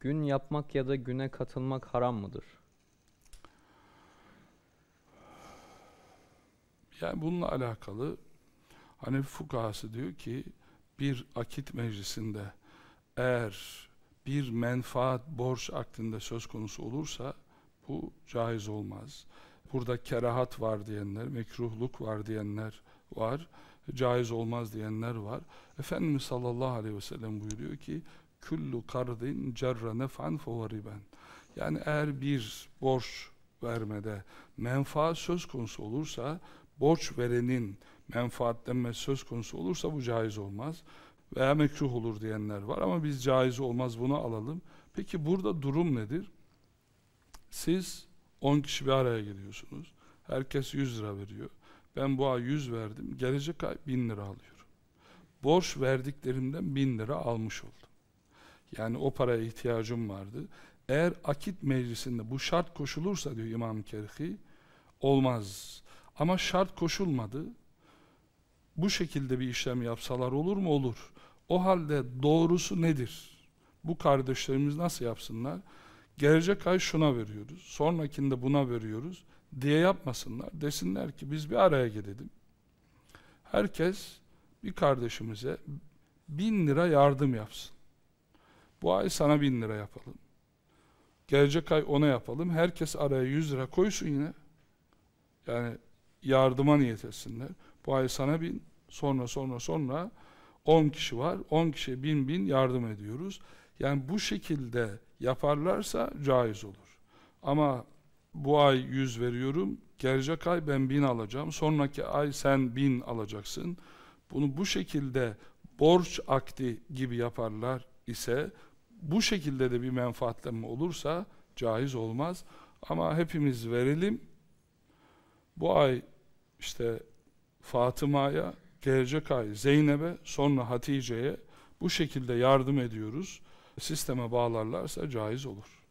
Gün yapmak ya da güne katılmak haram mıdır? Yani bununla alakalı Hanefi fukahası diyor ki bir akit meclisinde eğer bir menfaat borç aklında söz konusu olursa bu caiz olmaz. Burada kerahat var diyenler, mekruhluk var diyenler var, caiz olmaz diyenler var. Efendimiz sallallahu aleyhi ve sellem buyuruyor ki kullu kardin cerra nef'an riben. Yani eğer bir borç vermede menfaat söz konusu olursa borç verenin menfaatlenmesi söz konusu olursa bu caiz olmaz veya mekruh olur diyenler var ama biz caiz olmaz bunu alalım. Peki burada durum nedir? Siz 10 kişi bir araya geliyorsunuz. Herkes 100 lira veriyor. Ben bu ay 100 verdim. Gelecek ay 1000 lira alıyorum. Borç verdiklerimden 1000 lira almış oldum. Yani o paraya ihtiyacım vardı. Eğer akit meclisinde bu şart koşulursa diyor İmam Kerhi olmaz. Ama şart koşulmadı. Bu şekilde bir işlem yapsalar olur mu? Olur. O halde doğrusu nedir? Bu kardeşlerimiz nasıl yapsınlar? Gelecek ay şuna veriyoruz, sonrakinde buna veriyoruz diye yapmasınlar. Desinler ki biz bir araya gelelim. Herkes bir kardeşimize bin lira yardım yapsın. Bu ay sana bin lira yapalım. Gelecek ay ona yapalım. Herkes araya yüz lira koysun yine. Yani yardıma niyet etsinler. Bu ay sana bin, sonra sonra sonra 10 kişi var. 10 kişiye bin bin yardım ediyoruz. Yani bu şekilde yaparlarsa caiz olur. Ama bu ay 100 veriyorum, gelecek ay ben bin alacağım, sonraki ay sen bin alacaksın. Bunu bu şekilde borç akdi gibi yaparlar ise bu şekilde de bir menfaatlenme olursa caiz olmaz. Ama hepimiz verelim. Bu ay işte Fatıma'ya, gelecek ay Zeynep'e, sonra Hatice'ye bu şekilde yardım ediyoruz. Sisteme bağlarlarsa caiz olur.